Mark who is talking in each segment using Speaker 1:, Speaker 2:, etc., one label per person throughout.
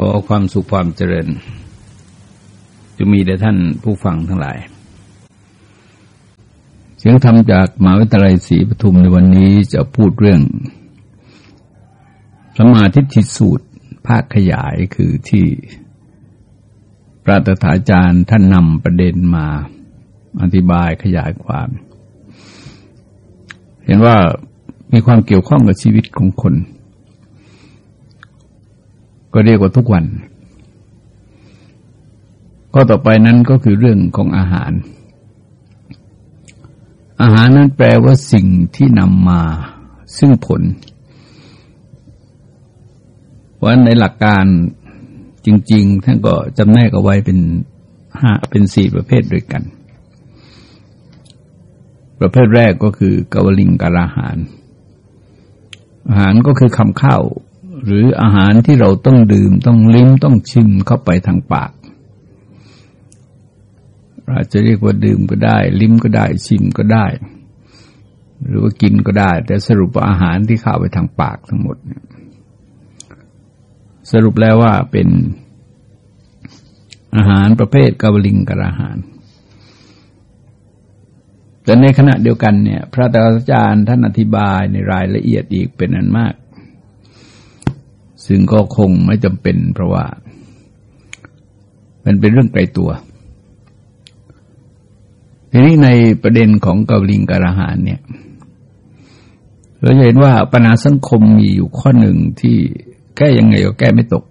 Speaker 1: ขอความสุขความเจริญ จะมีแด่ท่านผู้ฟังทั้งหลาย เสียงธรรมจากมหาวิทยาลัยศรีปทุมในวันนี้จะพูดเรื่องสมาธิทิสูตรภาคขยายคือที่พระตถาจารย์ท่านนำประเด็นมาอธิบายขยายความ เห็นว่ามีความเกี่ยวข้องกับชีวิตของคน ก็เรียกว่าทุกวัน ก็ต่อไปนั้นก็คือเรื่องของอาหาร อาหารนั้นแปลว่าสิ่งที่นำมาซึ่งผลว่าะในหลักการจริง ๆ ท่านก็จำแนกเอาไว้เป็นห้าเป็นสี่ประเภทด้วยกัน ประเภทแรกก็คือกวลิงการอาหาร อาหารก็คือคำข้าว หรืออาหารที่เราต้องดื่มต้องลิ้มต้องชิมเข้าไปทางปากเราจะเรียกว่าดื่มก็ได้ ลิ้มก็ได้ชิมก็ได้ หรือว่ากินก็ได้ แต่สรุปว่าอาหารที่เข้าไปทางปากทั้งหมด สรุปแล้วว่าเป็นอาหารประเภทกาวลิงกระอาหาร แต่ในขณะเดียวกันเนี่ย พระอาจารย์ท่านอธิบายในรายละเอียดอีกเป็นอันมาก ซึ่งก็คงไม่จำเป็นเพราะว่า มันเป็นเรื่องไกลตัวทีนี้ในประเด็นของกาลิงการาหารเนี่ยเราจะเห็นว่าปัญหาสังคมมีอยู่ข้อหนึ่งที่แก้ยังไงก็แก้ไม่ตก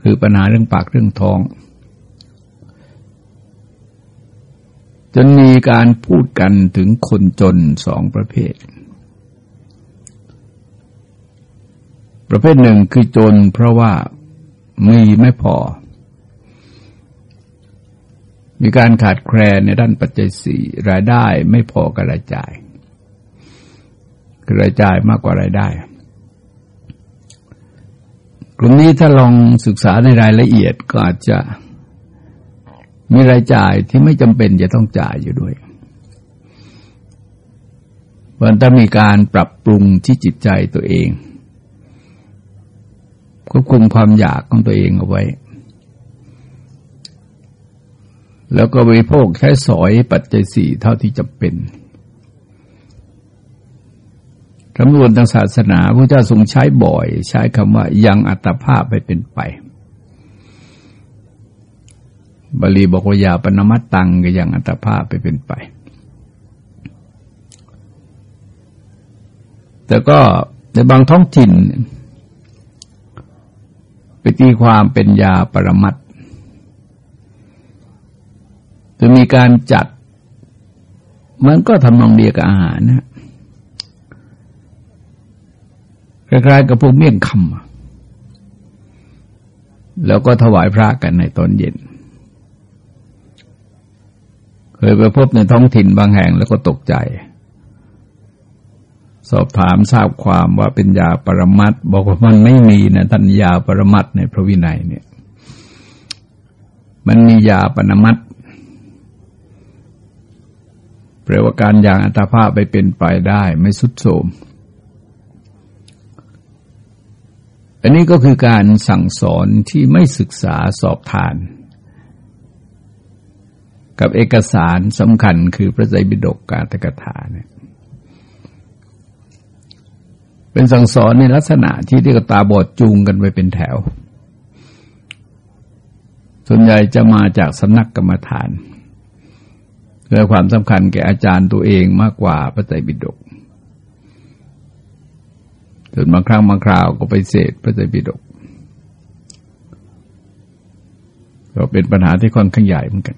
Speaker 1: คือปัญหาเรื่องปากเรื่องท้อง จนมีการพูดกันถึงคนจนสองประเภท ประเภทหนึ่งคือจนเพราะว่ามีไม่พอ มีการขาดแคลนในด้านปัจจัยสี่รายได้ไม่พอกับรายจ่ายคือรายจ่ายมากกว่ารายได้ กลุ่มนี้ถ้าลองศึกษาในรายละเอียดก็อาจจะมีรายจ่ายที่ไม่จำเป็นจะต้องจ่ายอยู่ด้วยมันต้องมีการปรับปรุงที่จิตใจตัวเอง ควบคุมความอยากของตัวเองเอาไว้ แล้วก็บริโภคแค่สอยปัจจัยสี่เท่าที่จะเป็นคำนวณทางศาสนาพระเจ้าทรงใช้บ่อย ใช้คำว่ายังอัตภาพไปเป็นไป บาลีบอกว่ายาปนมัตตังก็ยังอัตภาพไปเป็นไป แต่ก็ในบางท้องถิ่น ตีความเป็นยาปรมัตจะมีการจัด มันก็ทำนองเดียวกับอาหารนะคล้ายๆกับพวกเมี่ยงคำแล้วก็ถวายพระกันในตอนเย็น เคยไปพบในท้องถิ่นบางแห่งแล้วก็ตกใจ สอบถามทราบความว่าเป็นยาปรมัตบอกว่ามันไม่มีนะท่านยาปรมัตในพระวินัยเนี่ย มันมียาปรมัตแปลว่าการอย่างอัตภาพไปเป็นไปได้ไม่สุดโทมอันนี้ก็คือการสั่งสอนที่ไม่ศึกษาสอบทาน กับเอกสารสำคัญคือพระไตรปิฎกกาตกถาเนี่ย เป็นสั่งสอนในลักษณะที่ที่กตาบอดจูงกันไปเป็นแถว ส่วนใหญ่จะมาจากสำนักกรรมฐานเพื่อความสำคัญแก่อาจารย์ตัวเองมากกว่าพระไตรปิฎกส่วนบางครั้งบางคราวก็ไปเสดพระไตรปิฎกก็เป็นปัญหาที่ค่อนข้างใหญ่เหมือนกัน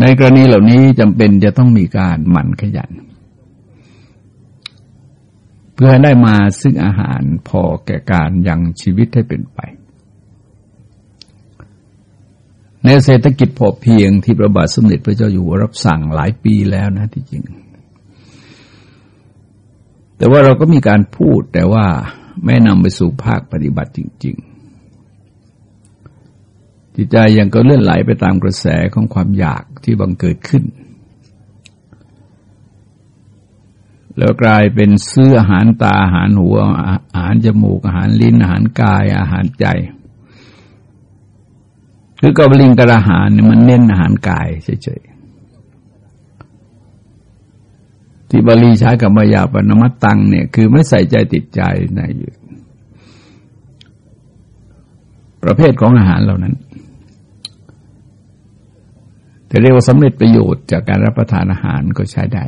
Speaker 1: ในกรณีเหล่านี้จำเป็นจะต้องมีการหมั่นขยันเเพื่อได้มาซึ่งอาหารพอแก่การยังชีวิตให้เป็นไป ในเศรษฐกิจพอเพียงที่พระบาทสมเด็จพระเจ้าอยู่หัวรับสั่งหลายปีแล้วนะที่จริง แต่ว่าเราก็มีการพูดแต่ว่าไม่นำไปสู่ภาคปฏิบัติจริง ๆ จิตใจยังก็เลื่อนไหลไปตามกระแสของความอยากที่บังเกิดขึ้น แล้วกลายเป็นซื้ออาหารตาอาหารหัว อาหารจมูกอาหารลิ้นอาหารกายอาหารใจ คือกบลิงกระหารเนี่ยมันเน้นอาหารกายเฉยๆที่บาลีใช้กับมายาปนมัตตังเนี่ยคือไม่ใส่ใจติดใจในอยู่ประเภทของอาหารเหล่านั้นจะเรียกว่าสำเร็จประโยชน์จากการรับประทานอาหารก็ใช้ได้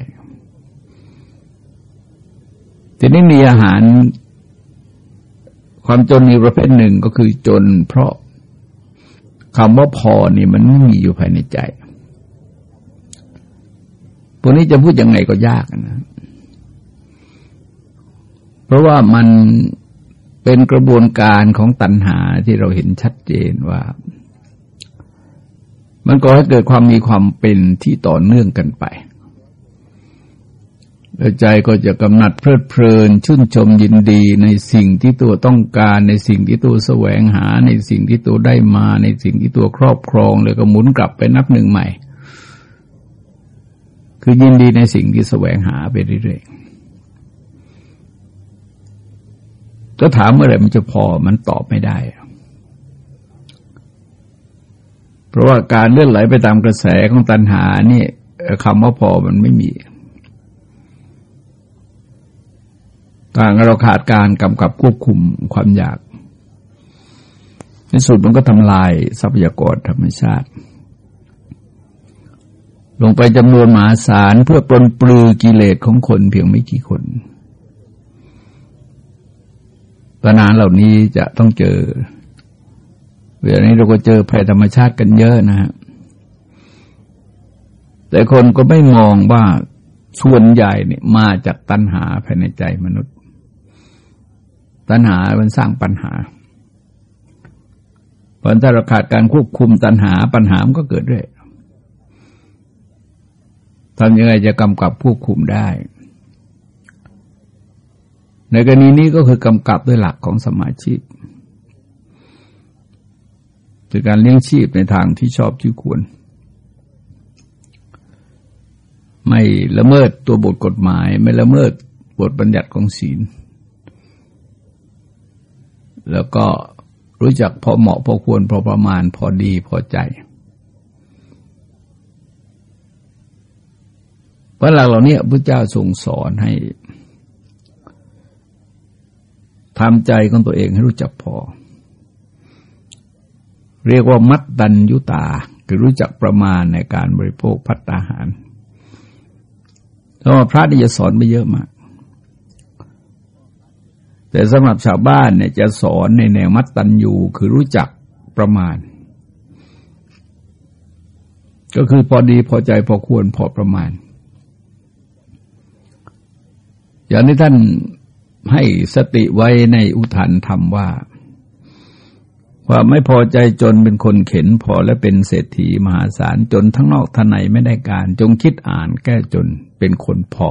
Speaker 1: ทีนี้มีอาหารความจนอีกประเภทหนึ่งก็คือจน เพราะคำว่าพอนี่มันไม่มีอยู่ภายในใจพวกนี้จะพูดยังไงก็ยากนะ เพราะว่ามันเป็นกระบวนการของตัณหาที่เราเห็นชัดเจนว่า มันก็ให้เกิดความมีความเป็นที่ต่อเนื่องกันไป ใจก็จะกำหนัดเพลิดเพลิน ชื่นชมยินดีในสิ่งที่ตัวต้องการในสิ่งที่ตัวแสวงหา ในสิ่งที่ตัวได้มาในสิ่งที่ตัวครอบครองแล้วก็หมุนกลับไปนับหนึ่งใหม่ คือยินดีในสิ่งที่แสวงหาไปเรื่อยๆก็ถามเมื่อไหร่มันจะพอมันตอบไม่ได้ เพราะว่าการเลื่อนไหลไปตามกระแสของตัณหานี่คำว่าพอมันไม่มี ต่างเราขาดการกำกับควบคุมความอยากในสุดมันก็ทำลายทรัพยากรธรรมชาติ ลงไปจำนวนมหาศาลเพื่อปลนปลือกิเลสของคนเพียงไม่กี่คนปัญหาเหล่านี้จะต้องเจอเวลานี้เราก็เจอภัยธรรมชาติกันเยอะนะฮะแต่คนก็ไม่มองว่าส่วนใหญ่เนี่ยมาจากตัณหาภายในใจมนุษย์ ตัณหามันสร้างปัญหาเพราะถ้าเราขาดการควบคุมตัณหาปัญหามันก็เกิดด้วยทำยังไงจะกำกับควบคุมได้ ในกรณีนี้ก็คือกำกับด้วยหลักของสมาชิกคือการเลี้ยงชีพในทางที่ชอบที่ควร ไม่ละเมิดตัวบทกฎหมาย ไม่ละเมิดบทบัญญัติของศีล แล้วก็รู้จักพอเหมาะพอควรพอประมาณพอดีพอใจเพราะหลักเหล่านี้พระเจ้าทรงสอนให้ทำใจของตัวเองให้รู้จักพอ เรียกว่ามัดดันยุตา คือรู้จักประมาณในการบริโภคพัตตาหารเพราะว่าพระนี่จะสอนไปเยอะมาก แต่สำหรับชาวบ้านเนี่ยจะสอนในแนวมัดตันยูคือรู้จักประมาณ ก็คือพอดีพอใจพอควรพอประมาณ อย่างที่ท่านให้สติไว้ในอุทานธรรมว่าความไม่พอใจจนเป็นคนเข็นพอและเป็นเศรษฐีมหาศาลจนทั้งนอกทั้งในไม่ได้การ จงคิดอ่านแก้จนเป็นคนพอ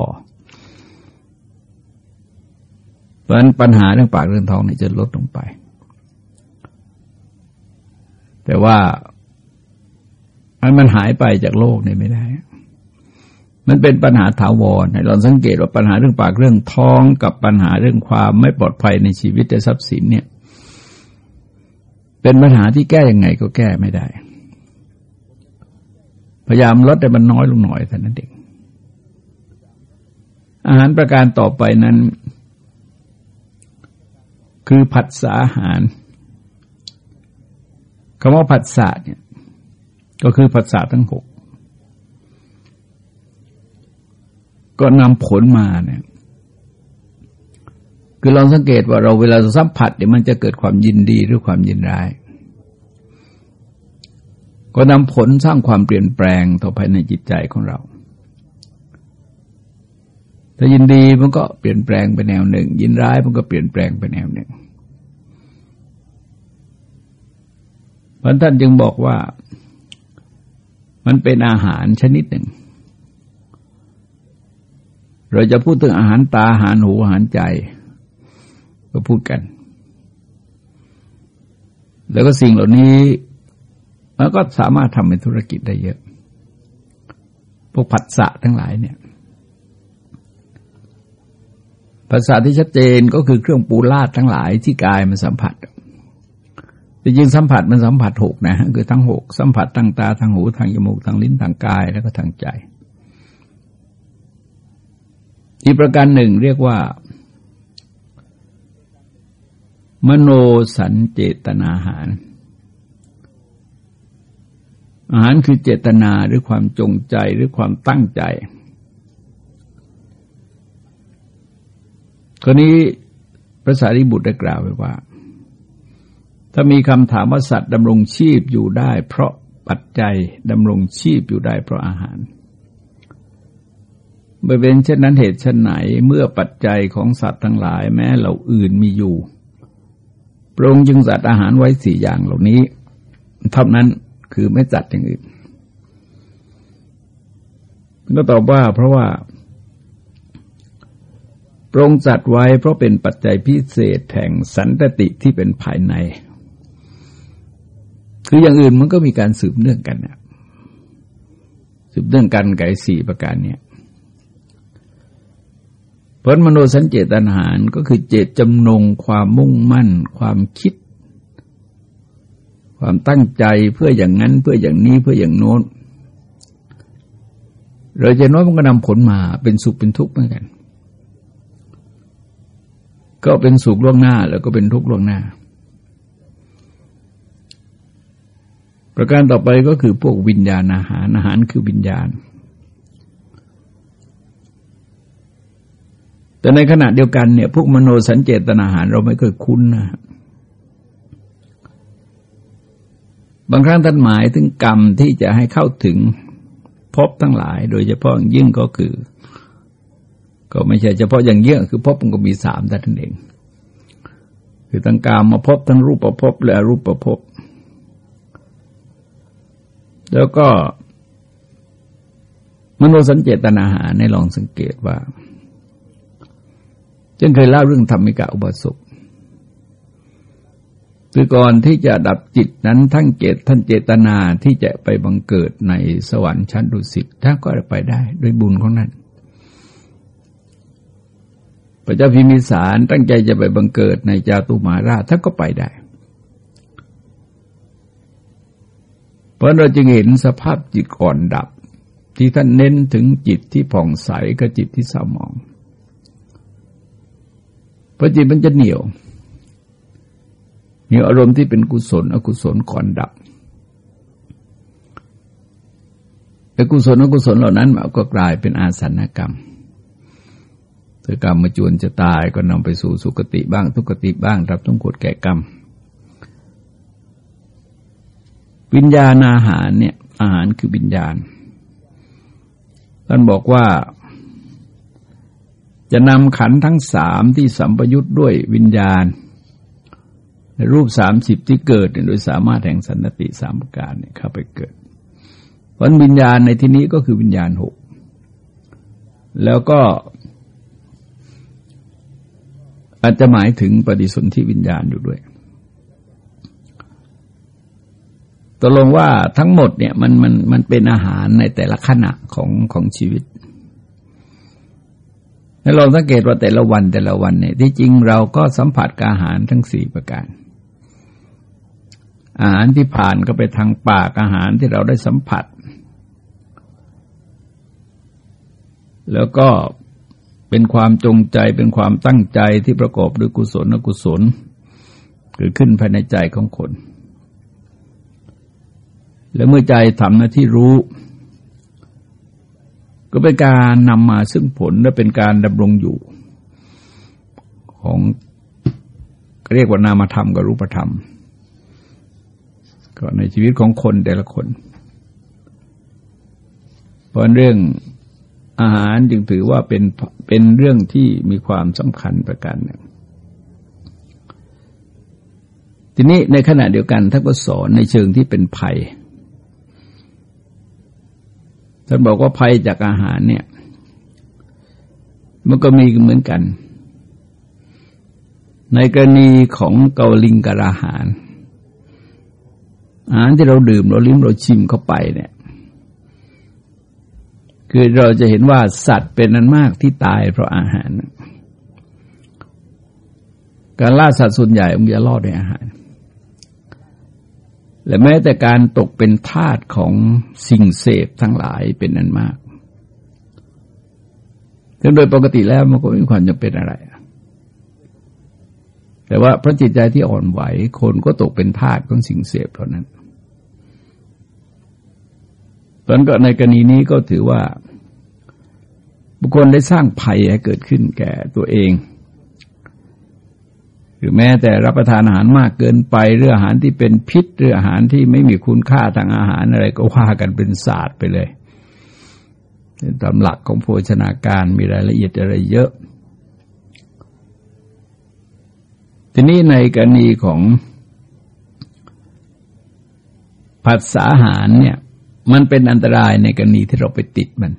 Speaker 1: เพราะนั้นปัญหาเรื่องปากเรื่องท้องนี่จะลดลงไป แต่ว่ามันมันหายไปจากโลกนี่ไม่ได้ มันเป็นปัญหาถาวรให้เราสังเกตว่าปัญหาเรื่องปากเรื่องท้องกับปัญหาเรื่องความไม่ปลอดภัยในชีวิตและทรัพย์สินเนี่ย เป็นปัญหาที่แก้ยังไงก็แก้ไม่ได้ พยายามลดแต่มันน้อยลงหน่อยเท่านั้นเองอาหารประการต่อไปนั้น คือผัสสะอาหารคำว่าผัสสะเนี่ย ก็คือผัสสะทั้งหกก็นำผลมาเนี่ย คือลองสังเกตว่าเราเวลาสัมผัสเนี่ยมันจะเกิดความยินดีหรือความยินร้าย ก็นำผลสร้างความเปลี่ยนแปลงต่อภายในจิตใจของเรา ถ้ายินดีมันก็เปลี่ยนแปลงไปแนวหนึ่ง ยินร้ายมันก็เปลี่ยนแปลงไปแนวหนึ่งพระท่านจึงบอกว่า มันเป็นอาหารชนิดหนึ่ง เราจะพูดถึงอาหารตาอาหารหูอาหารใจ ก็พูดกัน แล้วก็สิ่งเหล่านี้มันก็สามารถทำเป็นธุรกิจได้เยอะ พวกผัสสะทั้งหลายเนี่ย ภาษาที่ชัดเจนก็คือเครื่องปูลาดทั้งหลายที่กายมันสัมผัสแต่จริงสัมผัสมันสัมผัสหกนะคือทั้งหกสัมผัสทางตาทางหูทางจมูกทางลิ้นทางกายแล้วก็ทางใจ อีกประการหนึ่งเรียกว่า มโนสัญเจตนาหาร อาหารคือเจตนาหรือความจงใจหรือความตั้งใจ คนนี้พระสารีบุตรได้กล่าวไว้ว่า ถ้ามีคำถามว่าสัตว์ดำรงชีพอยู่ได้ เพราะปัจจัยดำรงชีพอยู่ได้เพราะอาหารเมื่เป็นเช่นนั้นเหตุเช่นไหนเมื่อปัจจัยของสัตว์ทั้งหลายแม้เหล่าอื่นมีอยู่พระองค์จึงจัดอาหารไว้สี่อย่างเหล่านี้เท่านั้นคือไม่จัดอย่างอื่น ก็ตอบว่าเพราะว่า พระองค์จัดไว้เพราะเป็นปัจจัยพิเศษแห่งสันตติที่เป็นภายใน คืออย่างอื่นมันก็มีการสืบเนื่องกันนะสืบเนื่องกันไก่สี่ประการเนี่ยผลมโนสัญเจตนาหารก็คือเจตจำนงความมุ่งมั่น ความคิด ความตั้งใจเพื่ออย่างนั้นเพื่ออย่างนี้เพื่ออย่างโน้นเราจะน้อยมันก็นำผลมาเป็นสุขเป็นทุกข์เหมือนกัน ก็เป็นสุขล่วงหน้าแล้วก็เป็นทุกข์ล่วงหน้า ประการต่อไปก็คือพวกวิญญาณอาหารอาหารคือวิญญาณ แต่ในขณะเดียวกันเนี่ยพวกมโนสัญเจตนาอาหารเราไม่เคยคุ้นนะบางครั้งท่านหมายถึงกรรมที่จะให้เข้าถึงพบทั้งหลาย โดยเฉพาะยิ่งก็คือ ก็ไม่ใช่เฉพาะอย่างเยอะคือพบมันก็มีสามแต่ท่านเอง คือตั้งกามมาพบทั้งรูปประพบและรูปประพบ แล้วก็มโนสัญเจตนาหาในลองสังเกตว่าจึงเคยเล่าเรื่องธรรมิกาอุบาสกคือก่อนที่จะดับจิตนั้นทั้งเจตท่านเจตนาที่จะไปบังเกิดในสวรรค์ชั้นดุสิตท่านก็ไปได้ด้วยบุญของนั้น พระเจ้าพิมิสารตั้งใจจะไปบังเกิดในจาตุมาราชท่านก็ไปได้ เพราะเราจึงเห็นสภาพจิตก่อนดับ ที่ท่านเน้นถึงจิตที่ผ่องใสกับจิตที่เศร้าหมอง เพราะจิตมันจะเหนียวเหนียวอารมณ์ที่เป็นกุศล อกุศลก่อนดับแต่กุศลอกุศลเหล่านั้นก็กลายเป็นอาสันกรรม ถ้ากรรมมาจวนจะตายก็นำไปสู่สุคติบ้าง ทุกติบ้าง รับต้องกดแก่กรรม วิญญาณอาหารเนี่ยอาหารคือวิญญาณท่านบอกว่า จะนำขันทั้งสามที่สัมปยุทธ์ด้วยวิญญาณ ในรูปสามสิบที่เกิดโดยสามารถแห่งสันติสามประการเนี่ยเข้าไปเกิดเพราะวิญญาณในที่นี้ก็คือวิญญาณหกแล้วก็ อาจจะหมายถึงปฏิสนธิวิญญาณอยู่ด้วยตกลงว่าทั้งหมดเนี่ยมันมันมันเป็นอาหารในแต่ละขณะของของชีวิตให้ลองสังเกตว่าแต่ละวันแต่ละวันเนี่ยที่จริงเราก็สัมผัสกับอาหารทั้งสี่ประการ อาหารที่ผ่านก็ไปทางปากอาหารที่เราได้สัมผัส แล้วก็ เป็นความจงใจเป็นความตั้งใจที่ประกอบด้วยกุศลอกุศล เกิดขึ้นภายในใจของคน แล้วเมื่อใจทำหน้าที่รู้ ก็เป็นการนำมาซึ่งผลและเป็นการดำรงอยู่ ของเรียกว่านามธรรมกับรูปธรรม ก็ในชีวิตของคนแต่ละคนเพราะเรื่อง อาหารจึงถือว่าเป็นเป็นเรื่องที่มีความสำคัญประการหนึ่ง ทีนี้ในขณะเดียวกันท่านก็สอนในเชิงที่เป็นภัย ท่านบอกว่าภัยจากอาหารเนี่ย มันก็มีเหมือนกัน ในกรณีของเกาลิงกราหาร อาหารที่เราดื่มเราลิ้มเราชิมเข้าไปเนี่ย คือเราจะเห็นว่าสัตว์เป็นนั้นมากที่ตายเพราะอาหาร การล่าสัตว์ส่วนใหญ่มันจะล่อด้วยอาหาร และแม้แต่การตกเป็นทาสของสิ่งเสพทั้งหลายเป็นนั้นมากซึ่งโดยปกติแล้วมันก็ไม่มีความจำเป็นอะไร แต่ว่าพระจิตใจที่อ่อนไหวคนก็ตกเป็นทาสของสิ่งเสพเท่านั้น เพราะนั้นก็ในกรณีนี้ก็ถือว่า บุคคลได้สร้างภัยให้เกิดขึ้นแก่ตัวเอง หรือแม้แต่รับประทานอาหารมากเกินไปเรื่องอาหารที่เป็นพิษเรื่องอาหารที่ไม่มีคุณค่าทางอาหารอะไรก็ว่ากันเป็นศาสตร์ไปเลยตามหลักของโภชนาการมีรายละเอียดอะไรเยอะ ทีนี้ในกรณีของผัสสาหารเนี่ย มันเป็นอันตรายในกรณีที่เราไปติดมัน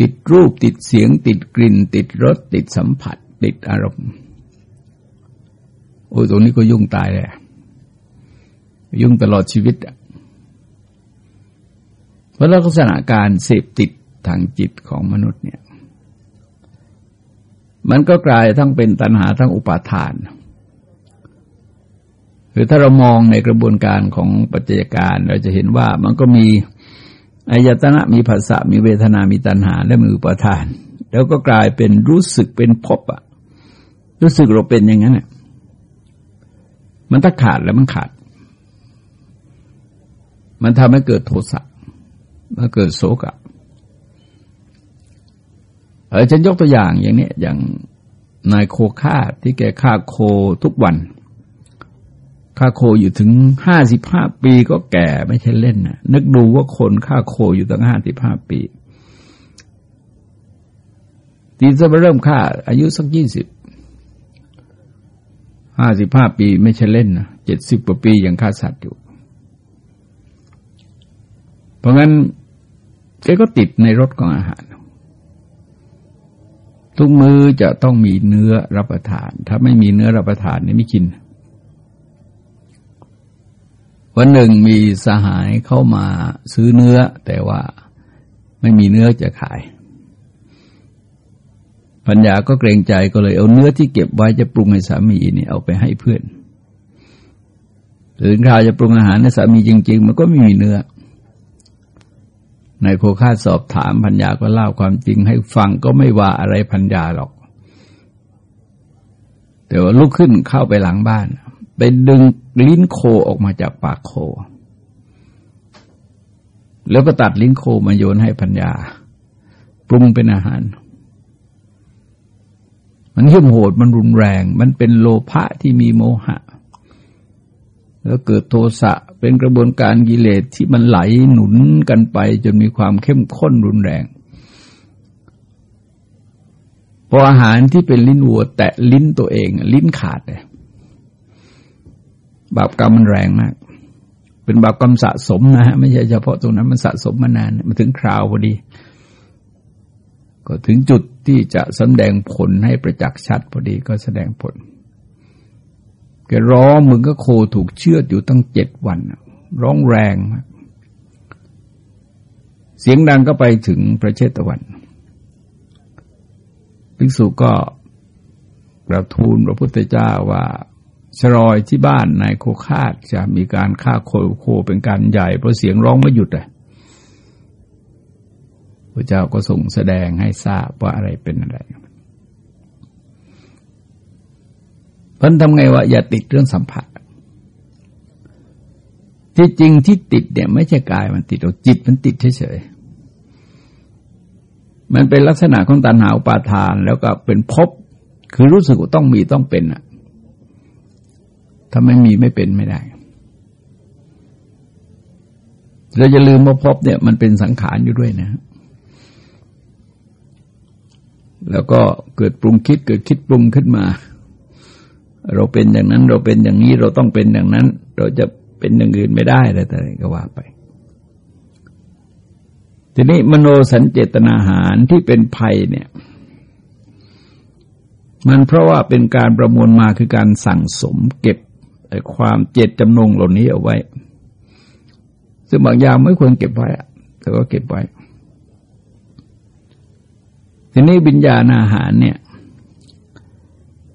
Speaker 1: ติดรูปติดเสียง ติดกลิ่น ติดรส ติดสัมผัส ติดอารมณ์ โอ้ตรงนี้ก็ยุ่งตายเลยยุ่งตลอดชีวิตเพราะลักษณะการเสพติดทางจิตของมนุษย์เนี่ย มันก็กลายทั้งเป็นตัณหาทั้งอุปาทาน คือถ้าเรามองในกระบวนการของปัจจัยการเราจะเห็นว่ามันก็มีอายตนะมีภาษามีเวทนา มีตัณหา และมีอุปทาน แล้วก็กลายเป็นรู้สึกเป็นพบอะรู้สึกเราเป็นอย่างนั้นเนี่ยมันถ้าขาดแล้วมันขาด มันทำให้เกิดโทสะมาเกิดโศกะเออฉันยกตัวอย่างอย่างนี้อย่างนายโคฆ่าที่แกฆ่าโคทุกวัน ฆ่าโคอยู่ถึงห้าสิบห้าปีก็แก่ไม่ใช่เล่นนะนึกดูว่าคนฆ่าโคอยู่ตั้งห้าสิบห้าปีตีจะมาเริ่มฆ่า อายุสักยี่สิบห้าสิบห้าปีไม่ใช่เล่นนะเจ็ดสิบกว่าปียังฆ่าสัตว์อยู่ เพราะงั้นแกก็ติดในรสของอาหาร ทุกมือจะต้องมีเนื้อรับประทาน ถ้าไม่มีเนื้อรับประทานนี่ไม่กิน วันหนึ่งมีสหายเข้ามาซื้อเนื้อ แต่ว่าไม่มีเนื้อจะขายปัญญาก็เกรงใจก็เลยเอาเนื้อที่เก็บไว้จะปรุงให้สามีนี่เอาไปให้เพื่อนถึงคราวจะปรุงอาหารให้สามีจริง ๆ มันก็ไม่มีเนื้อนายโคคาสอบถามพัญญาก็เล่าความจริงให้ฟังก็ไม่ว่าอะไรพัญญาหรอก แต่ว่าลุกขึ้นเข้าไปหลังบ้าน ไปดึงลิ้นโคออกมาจากปากโค แล้วก็ตัดลิ้นโคมาโยนให้พัญญา ปรุงเป็นอาหาร มันเหี้ยมโหดมันรุนแรง มันเป็นโลภะที่มีโมหะ แล้วเกิดโทสะเป็นกระบวนการกิเลสที่มันไหลหนุนกันไป จนมีความเข้มข้นรุนแรงพออาหารที่เป็นลิ้นวัว แตะลิ้นตัวเอง ลิ้นขาดเลย บาปกรรมมันแรงมาก เป็นบาปกรรมสะสมนะฮะไม่ใช่เฉพาะตรงนั้นมันสะสมมานานมันถึงคราวพอดี ก็ถึงจุดที่จะแสดงผลให้ประจักษ์ชัดพอดีก็แสดงผลแกร้องมึงก็โคถูกเชือดอยู่ตั้งเจ็ดวัน ร้องแรงเสียงดังก็ไปถึงพระเชตวันภิกษุก็กระทูลพระพุทธเจ้าว่า ชรอยที่บ้านนายโคคาดจะมีการฆ่าโคโคเป็นการใหญ่ เพราะเสียงร้องไม่หยุดเลยพระเจ้าก็ส่งแสดงให้ทราบว่าอะไรเป็นอะไรพันทำไงวะอย่าติดเรื่องสัมผัส ที่จริงที่ติดเนี่ยไม่ใช่กายมันติดหรอกจิตมันติดเฉยๆมันเป็นลักษณะของตัณหาอุปาทาน แล้วก็เป็นภพคือรู้สึกต้องมีต้องเป็นอะ ถ้าไม่มีไม่เป็นไม่ได้ เราจะลืมว่าภพเนี่ย มันเป็นสังขารอยู่ด้วยนะ แล้วก็เกิดปรุงคิดเกิดคิดปรุงขึ้นมา เราเป็นอย่างนั้น เราเป็นอย่างนี้เราต้องเป็นอย่างนั้น เราจะเป็นอย่างอื่นไม่ได้อะไรแต่ก็ว่าไปทีนี้มโนสัญเจตนาหารที่เป็นภัยเนี่ย มันเพราะว่าเป็นการประมวลมาคือการสั่งสมเก็บ ความเจตจำนงเหล่านี้เอาไว้ ซึ่งบางอย่างไม่ควรเก็บไว้แต่ก็เก็บไว้ ทีนี้บิญญาณอาหารเนี่ย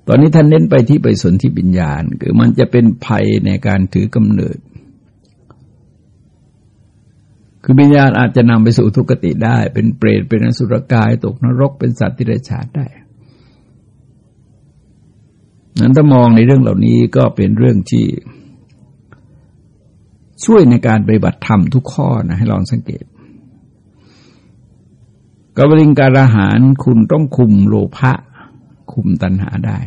Speaker 1: ตอนนี้ท่านเน้นไปที่ไปสนที่ปัญญาณ คือมันจะเป็นภัยในการถือกำเนิด คือวิญญาณอาจจะนำไปสู่ทุกขติได้ เป็นเปรตเป็นอสุรกาย ตกนรกเป็นสัตว์ที่ไรฉาดได้ นั้นถ้ามองในเรื่องเหล่านี้ก็เป็นเรื่องที่ ช่วยในการปฏิบัติธรรมทุกข้อนะให้ลองสังเกตกบริงการอาหารคุณต้องคุมโลภะคุมตัณหาได้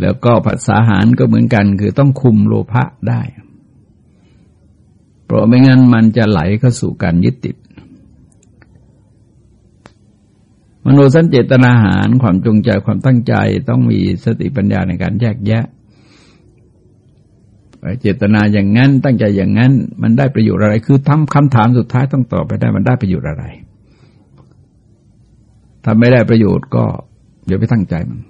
Speaker 1: แล้วก็ภาษาหารก็เหมือนกัน คือต้องคุมโลภะได้ เพราะไม่งั้นมันจะไหลเข้าสู่การยึดติด มโนสัญเจตนาหารความจงใจความตั้งใจต้องมีสติปัญญาในการแยกแยะเจตนาอย่างนั้น ตั้งใจอย่างนั้น มันได้ประโยชน์อะไร คือทำคำถามสุดท้ายต้องตอบไปได้มันได้ประโยชน์อะไรถ้าไม่ได้ประโยชน์ก็อย่าไปตั้งใจมัน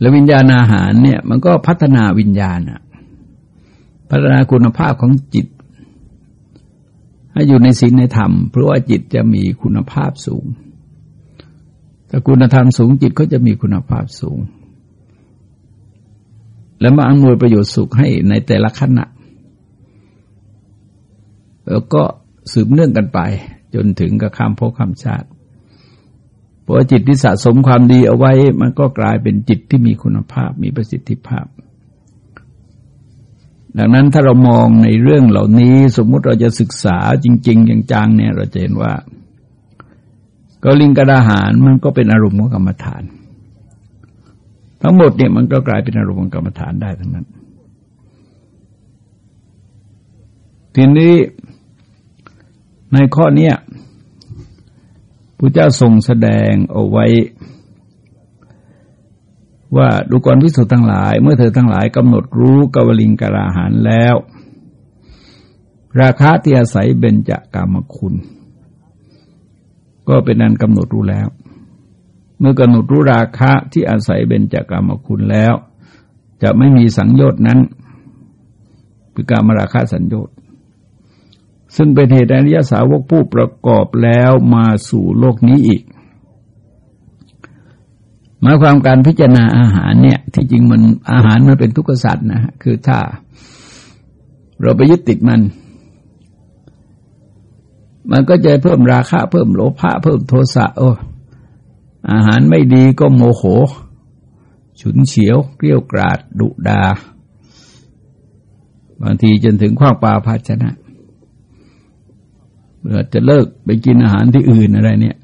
Speaker 1: แล้ววิญญาณอาหารเนี่ย มันก็พัฒนาวิญญาณอะพัฒนาคุณภาพของจิต ให้อยู่ในศีลในธรรม เพราะว่าจิตจะมีคุณภาพสูงถ้าคุณธรรมสูงจิตก็จะมีคุณภาพสูง แล้วมาอำนวยประโยชน์สุขให้ในแต่ละขณะ แล้วก็สืบเนื่องกันไป จนถึงกับข้ามภพข้ามชาติเพราะจิตที่สะสมความดีเอาไว้ มันก็กลายเป็นจิตที่มีคุณภาพมีประสิทธิภาพ ดังนั้นถ้าเรามองในเรื่องเหล่านี้สมมุติเราจะศึกษาจริงๆอย่างจังเนี่ยเราจะเห็นว่า ก็ลิงกระดาหารมันก็เป็นอารมณ์ของกรรมฐาน ทั้งหมดเนี่ยมันก็กลายเป็นอารมณ์ของกรรมฐานได้ทั้งนั้น ทีนี้ในข้อนี้พระเจ้าทรงแสดงเอาไว้ ว่าดูกรพิสุทธ์ทั้งหลาย เมื่อเธอทั้งหลายกำหนดรู้กวลิงกราหารแล้ว ราคะที่อาศัยเบญจกามคุณ ก็เป็นนันกำหนดรู้แล้ว เมื่อกำหนดรู้ราคะที่อาศัยเบญจกามคุณแล้ว จะไม่มีสังโยชน์นั้นคือการมราคะสัญโยชน์ซึ่งเป็นเหตุอริยสาวกผู้ประกอบแล้วมาสู่โลกนี้อีก หมายความการพิจารณาอาหารเนี่ย ที่จริงมันอาหารมันเป็นทุกข์สัตว์นะคือถ้าเราไปยึดติดมัน มันก็จะเพิ่มราคะเพิ่มโลภะเพิ่มโทสะโอ้อาหารไม่ดีก็โมโห ฉุนเฉียวเกลี้ยวกราดดุดา บางทีจนถึงขว้างปาภาชนะเือจะเลิกไปกินอาหารที่อื่นอะไรเนี่ย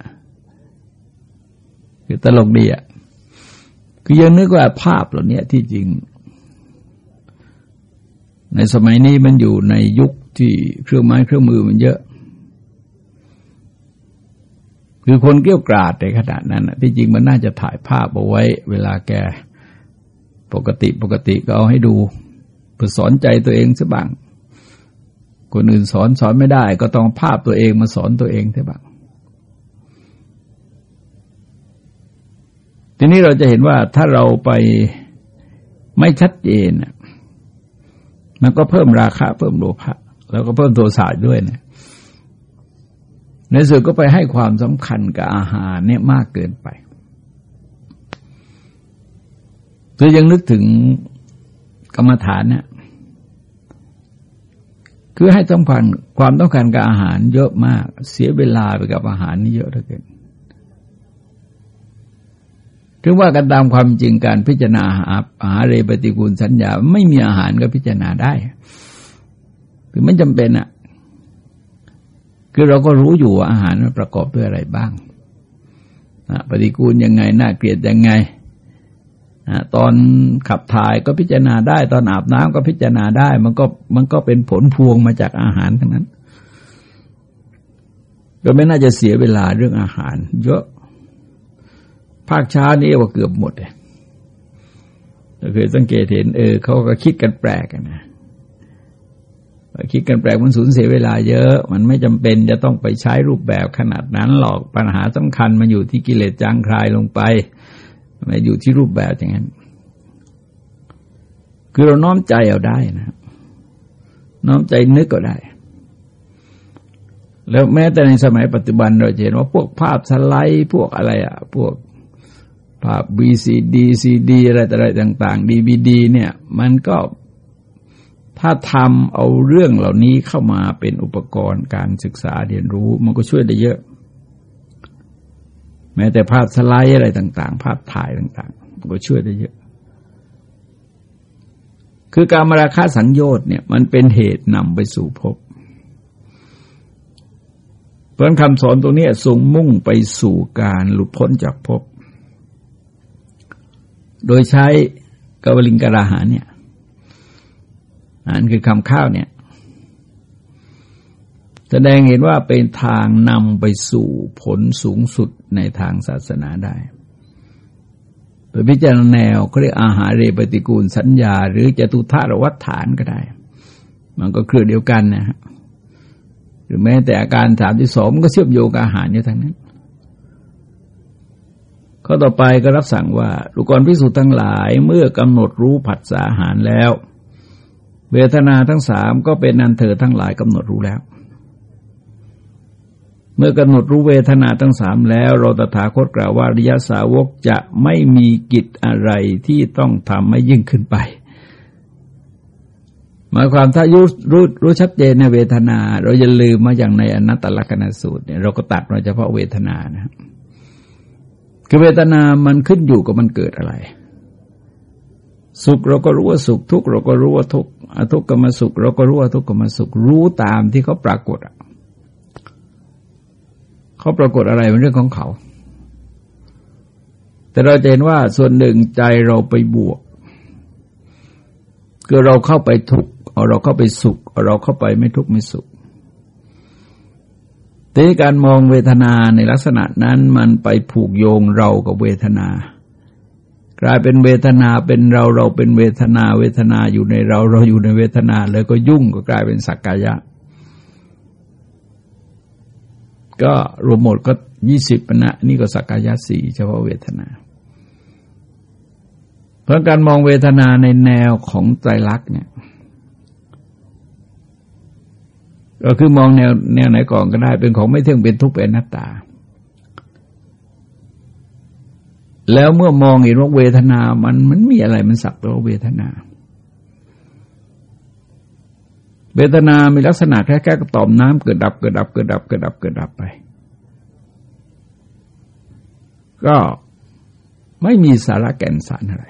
Speaker 1: คือตลกดีอะ คือยังนึกว่าภาพเหล่านี้ที่จริง ในสมัยนี้มันอยู่ในยุคที่เครื่องไม้เครื่องมือมันเยอะ คือคนเกี่ยวกราดในขนาดนั้นที่จริงมันน่าจะถ่ายภาพเอาไว้ เวลาแกปกติปกติก็เอาให้ดูเพื่อสอนใจตัวเองซะบ้างคนอื่นสอนสอนไม่ได้ ก็ต้องภาพตัวเองมาสอนตัวเองใช่ปะ ทีนี้เราจะเห็นว่าถ้าเราไปไม่ชัดเจนมันก็เพิ่มราคาเพิ่มโลภะแล้วก็เพิ่มโทสะด้วยนะในสุดก็ไปให้ความสำคัญกับอาหารเนี่ยมากเกินไปคือยังนึกถึงกรรมฐานเนี่ยคือให้ต้องการความต้องการกับอาหารเยอะมาก เสียเวลาไปกับอาหารนี่เยอะเหลือเกิน ถึงว่ากันตามความจริงการพิจารณาอาหารเรปฏิกูลสัญญา ไม่มีอาหารก็พิจารณาได้คือไม่จำเป็นอะ่ะคือเราก็รู้อยู่ว่าอาหารมันประกอบด้วยอะไรบ้างปฏิกูลยังไงน่าเกลียดยังไงตอนขับถ่ายก็พิจารณาได้ ตอนอาบน้ำก็พิจารณาได้ มันก็มันก็เป็นผลพวงมาจากอาหารทั้งนั้น ก็ไม่น่าจะเสียเวลาเรื่องอาหาร เยอะ ภาคช้านี้ว่าเกือบหมดเลยเคยสังเกตเห็นเออเขาก็คิดกันแปลกนะคิดกันแปลกมันสูญเสียเวลาเยอะ มันไม่จำเป็นจะต้องไปใช้รูปแบบขนาดนั้นหรอกปัญหาสำคัญมันอยู่ที่กิเลสจางคลายลงไปไม่อยู่ที่รูปแบบอย่างนั้น คือเราน้อมใจเอาได้นะน้อมใจนึกก็ได้ แล้วแม้แต่ในสมัยปัจจุบันเราเห็นว่าพวกภาพสไลด์พวกอะไรอะพวก ภาพ VCD CD อะไรอะไรต่างๆ DVD เนี่ย มันก็ถ้าทำเอาเรื่องเหล่านี้เข้ามาเป็นอุปกรณ์การศึกษาเรียนรู้ มันก็ช่วยได้เยอะ แม้แต่ภาพสไลด์อะไรต่าง ๆ ภาพถ่ายต่างๆมันก็ช่วยได้เยอะ คือการมราคาสังโยชน์เนี่ย มันเป็นเหตุนำไปสู่ภพเพราะคำสอนตรงนี้ส่งมุ่งไปสู่การหลุดพ้นจากภพ โดยใช้กวลิงกราหาเนี่ยอันคือคำข้าวเนี่ย แสดงเห็นว่าเป็นทางนำไปสู่ผลสูงสุดในทางศาสนาได้ไปพิจารณาแนวเขาเรียกอาหารเรปฏิกูลสัญญา หรือจตุธาวัฏฐานก็ได้ มันก็เครือเดียวกันนะฮะหรือแม้แต่อาการสามที่สองมันก็เชื่อมโยงอาหารอยู่ทั้งนั้น ข้อต่อไปก็รับสั่งว่าลูกกรพิสูจน์ทั้งหลายเมื่อกำหนดรู้ผัสสะอาหารแล้ว เวทนาทั้งสามก็เป็นนันเธอทั้งหลายกำหนดรู้แล้ว เมื่อกำหนดรู้เวทนาทั้งสามแล้วเราตถาคตกล่าวว่าริยสาวกจะไม่มีกิจอะไรที่ต้องทำให้ยิ่งขึ้นไปหมายความถ้ารู้รู้รู้ชัดเจนในเวทนา เราจะลืมมาอย่างในอนัตตลกนสูตรเนี่ยเราก็ตัดมาเฉพาะเวทนานะครับ คือเวทนามันขึ้นอยู่กับมันเกิดอะไร สุขเราก็รู้ว่าสุขทุกข์เราก็รู้ว่าทุกข์ทุกข์ก็มาสุข เราก็รู้ว่าทุกข์ก็มาสุข รู้ตามที่เขาปรากฏเขาปรากฏอะไรเป็นเรื่องของเขา แต่เราเห็นว่าส่วนหนึ่งใจเราไปบวก คือเราเข้าไปทุกข์เเราเข้าไปสุขเเราเข้าไปไม่ทุกข์ไม่สุข ทีนี้การมองเวทนาในลักษณะนั้นมันไปผูกโยงเรากับเวทนา กลายเป็นเวทนาเป็นเราเราเป็นเวทนาเวทนาอยู่ในเราเราอยู่ในเวทนาแล้วก็ยุ่งก็กลายเป็นสักกายะ ก็รวมหมดก็ยี่สิบนะนี่ก็สักกายะสี่เฉพาะเวทนา เพราะการมองเวทนาในแนวของไตรลักเนี่ย ก็คือมองแนวแนวไหนก่อนก็ได้ เป็นของไม่เที่ยงเป็นทุกข์เป็นน้าตา แล้วเมื่อมองเห็นว่าเวทนา มันมันมีอะไรมันสักแต่ว่าเวทนา เวทนา มีลักษณะแค่แค่กระต่อมน้ำเกิดดับเกิดดับเกิดดับเกิดดับเกิดดับไป ก็ไม่มีสาระแก่นสารอะไร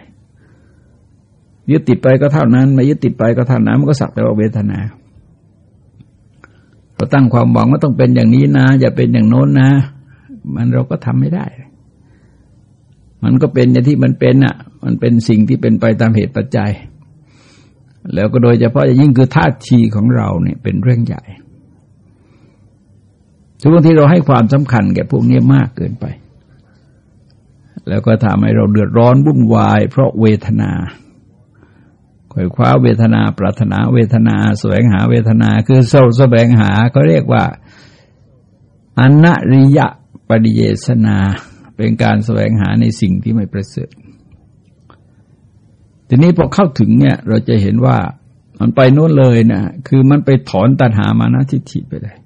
Speaker 1: ยึดติดไปก็เท่านั้น ไม่ยึดติดไปก็เท่านั้นมันก็สักแต่ว่าเวทนา เราตั้งความหวังว่าต้องเป็นอย่างนี้นะ อย่าเป็นอย่างโน้นนะ มันเราก็ทำไม่ได้ มันก็เป็นอย่างที่มันเป็นอะ มันเป็นสิ่งที่เป็นไปตามเหตุปัจจัย แล้วก็โดยเฉพาะอย่างยิ่งคือท่าทีของเราเนี่ยเป็นเรื่องใหญ่ทุกทีเราให้ความสำคัญแก่พวกนี้มากเกินไป แล้วก็ทำให้เราเดือดร้อนวุ่นวาย เพราะเวทนา ขวยคว้าเวทนา ปรารถนาเวทนาแสวงหาเวทนา คือเศร้าแสวงหาเขาเรียกว่าอนัริยะปฏิเยสนา เป็นการแสวงหาในสิ่งที่ไม่ประเสริฐทีนี้พอเข้าถึงเนี่ย เราจะเห็นว่ามันไปโน้นเลยนะคือมันไปถอนตัณหามานะทิฏฐิไปเลย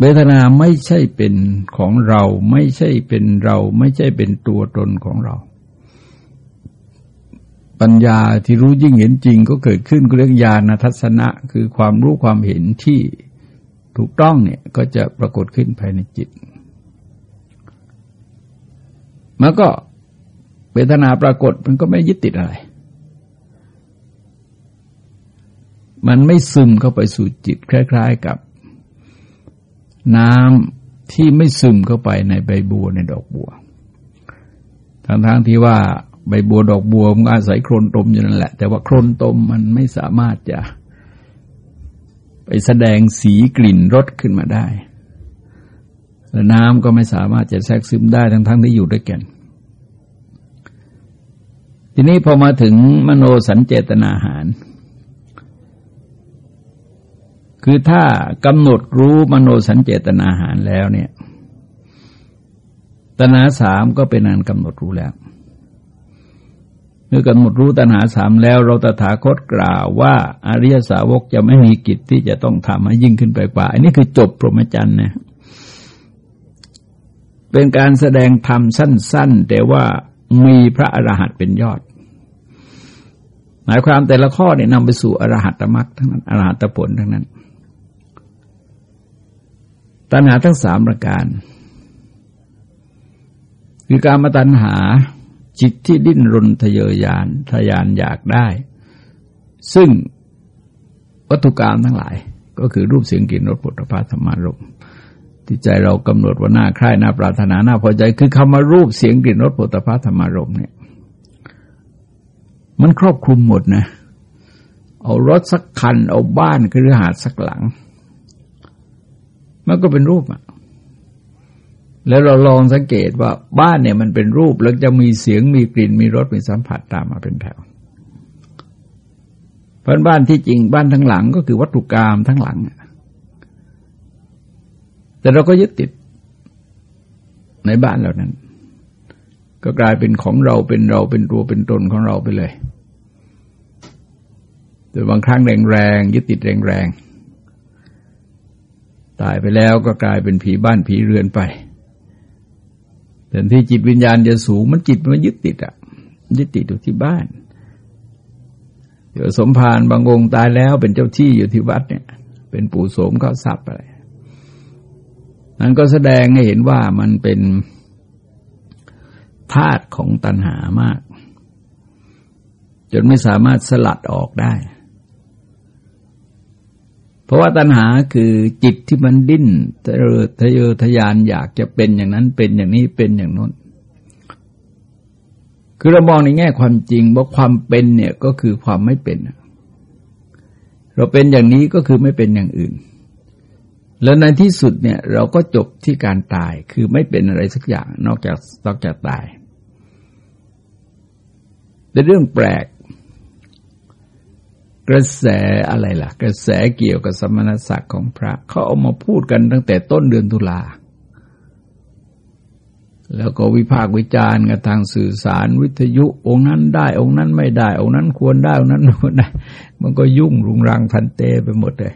Speaker 1: เวทนาไม่ใช่เป็นของเรา ไม่ใช่เป็นเรา ไม่ใช่เป็นตัวตนของเรา ปัญญาที่รู้ยิ่งเห็นจริงก็เกิดขึ้นเรียกญาณทัศนะ คือความรู้ความเห็นที่ถูกต้องเนี่ยก็จะปรากฏขึ้นภายในจิต มันก็เวทนาปรากฏมันก็ไม่ยึดติดอะไร มันไม่ซึมเข้าไปสู่จิต คล้าย ๆ กับ น้ำที่ไม่ซึมเข้าไปในใบบัวในดอกบัว ทั้งๆที่ว่า ใบบัวดอกบัวมันอาศัยโครนตมอยู่นั่นแหละ แต่ว่าโครนตมมันไม่สามารถจะ ไปแสดงสีกลิ่นรสขึ้นมาได้และน้ำก็ไม่สามารถจะแทรกซึมได้ทั้งๆทที่อยู่ด้วยกัน ทีนี้พอมาถึงมโนสัญเจตนาหาร คือถ้ากำหนดรู้มโนสัญเจตนาหารแล้วเนี่ยตนาสามก็เป็นอันกำหนดรู้แล้ว เมื่อกำหนดรู้ตัณหาสามแล้ว เราตถาคตกล่าวว่า อริยสาวกจะไม่มีกิจที่จะต้องทำให้ยิ่งขึ้นไปกว่า อันนี้คือจบพรหมจรรย์นะเป็นการแสดงธรรมสั้น ๆ แต่ว่ามีพระอรหันต์เป็นยอด หมายความแต่ละข้อเนี่ยนำไปสู่อรหัตมรรคทั้งนั้นอรหัตผลทั้งนั้น ตัณหาทั้งสามประการ คือการมาตัณหา จิตที่ดิ้นรนทะเยอทานทะยานอยากได้ ซึ่งวัตถุกรรมทั้งหลาย ก็คือรูปเสียงกลิ่นรสปุถะพาธรรมารมที่ใจเรากำหนดว่าหน้าใคร่หน้าปรารถนาหน้าพอใจ คือคำว่ารูปเสียงกลิ่นรสปุถะพาธรรมารมเนี่ย มันครอบคลุมหมดนะ เอารถสักคัน เอาบ้านคือหาดสักหลัง มันก็เป็นรูปอะ แล้วเราลองสังเกตว่าบ้านเนี่ยมันเป็นรูปแล้วจะมีเสียงมีกลิ่นมีรสมีสัมผัสตามมาเป็นแถวเพราะบ้านที่จริงบ้านทั้งหลังก็คือวัตถุกรรมทั้งหลัง แต่เราก็ยึดติดในบ้านเหล่านั้น ก็กลายเป็นของเราเป็นเราเป็นตัวเป็นตนของเราไปเลยแต่บางครั้งแรงๆยึดติดแรงๆตายไปแล้วก็กลายเป็นผีบ้านผีเรือนไป แต่ที่จิตวิญญาณจะสูงมันจิตมันยึดติดอะยึดติดอยู่ที่บ้านเดี๋ยวสมภารบางองค์ตายแล้วเป็นเจ้าที่อยู่ที่วัดเนี่ย เป็นปู่โสมเขาทรัพย์อะไรนั้นก็แสดงให้เห็นว่ามันเป็นธาตุของตัณหามาก จนไม่สามารถสลัดออกได้ เพราะว่าตัณหาคือจิตที่มันดิ้นทะเยอทะเยอทะยานอยากจะเป็นอย่างนั้นเป็นอย่างนี้เป็นอย่างน้นคือเรามองในแง่ความจริงว่าความเป็นเนี่ยก็คือความไม่เป็น เราเป็นอย่างนี้ก็คือไม่เป็นอย่างอื่น แล้วในที่สุดเนี่ยเราก็จบที่การตายคือไม่เป็นอะไรสักอย่างนอกจากนอกจากตายเป็นเรื่องแปลก กระแสอะไรล่ะ กระแสเกี่ยวกับสมณศักดิ์ของพระเขาเอามาพูดกันตั้งแต่ต้นเดือนตุลาแล้วก็วิพากษ์วิจารณ์กันทางสื่อสารวิทยุ องค์นั้นได้ องค์นั้นไม่ได้ องค์นั้นควรได้ องค์นั้นไม่ควรได้ มันก็ยุ่งรุงรังพันเตไปหมดเลย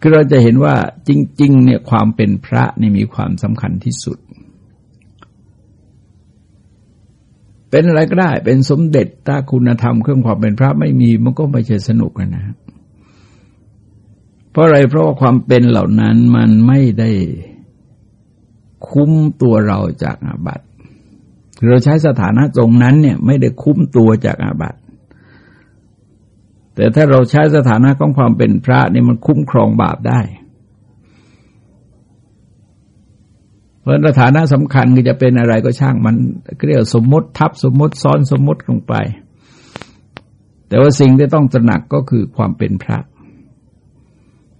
Speaker 1: คือเราจะเห็นว่าจริง ๆ เนี่ยความเป็นพระนี่มีความสำคัญที่สุด เป็นอะไรก็ได้ เป็นสมเด็จถ้าคุณธรรมเครื่องความเป็นพระไม่มีมันก็ไม่ใช่สนุกนะเพราะอะไรเพราะว่าความเป็นเหล่านั้นมันไม่ได้คุ้มตัวเราจากอาบัติเราใช้สถานะตรงนั้นเนี่ยไม่ได้คุ้มตัวจากอาบัติแต่ถ้าเราใช้สถานะของความเป็นพระนี่มันคุ้มครองบาปได้พ ราะสถานะสำคัญคือจะเป็นอะไรก็ช่างมันเรียกสมมติทับสมมติซ้อนสมมติลงไป แต่ว่าสิ่งที่ต้องตระหนักก็คือความเป็นพระ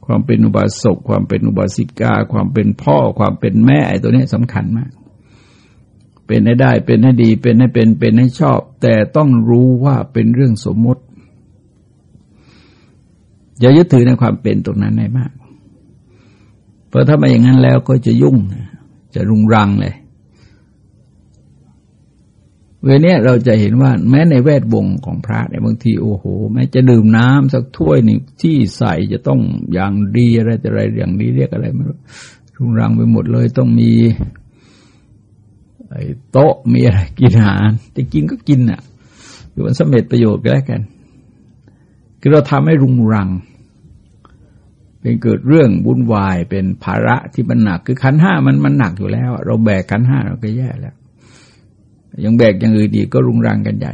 Speaker 1: ความเป็นอุบาสกความเป็นอุบาสิกา ความเป็นพ่อ ความเป็นแม่อ้ตัวนี้สำคัญมาก เป็นให้ได้เป็นให้ดีเป็นให้เป็นเป็นให้ชอบ แต่ต้องรู้ว่าเป็นเรื่องสมมติอย่ายึดถือในความเป็นตรงนั้นได้มาก เพราะถ้าไม่อย่างนั้นแล้วก็จะยุ่งนะ จะรุงรังเลยเวลนี้เราจะเห็นว่าแม้ในแวดวงของพระเนี่ยบางทีโอ้โห แม้จะดื่มน้ำสักถ้วยนี่ที่ใส่จะต้องอย่างดีอะไรแต่อะไรอย่างนี้เรียกอะไรไม่รู้รุงรังไปหมดเลยต้องมีไอ้โต๊ะมีอะไรกินอาหารจะกินก็กินอะอยู่มันสำเร็จประโยชน์ก็แล้วกัน คือเราทำให้รุงรัง เป็นเกิดเรื่องวุ่นวายเป็นภาระที่มันหนัก คือขันห้ามันมันหนักอยู่แล้ว เราแบกขันห้าเราก็แย่แล้ว ยังแบกอย่างอื่นดีก็รุงรังกันใหญ่